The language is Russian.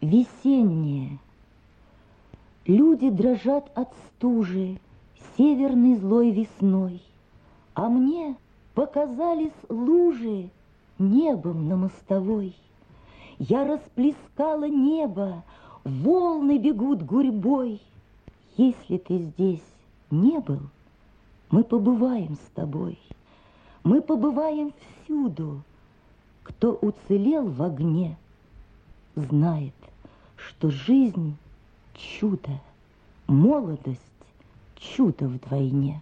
Весеннее. Люди дрожат от стужи, Северной злой весной, А мне показались лужи Небом на мостовой. Я расплескала небо, Волны бегут гурьбой. Если ты здесь не был, Мы побываем с тобой. Мы побываем всюду. Кто уцелел в огне, Знает, что жизнь — чудо, молодость — чудо вдвойне.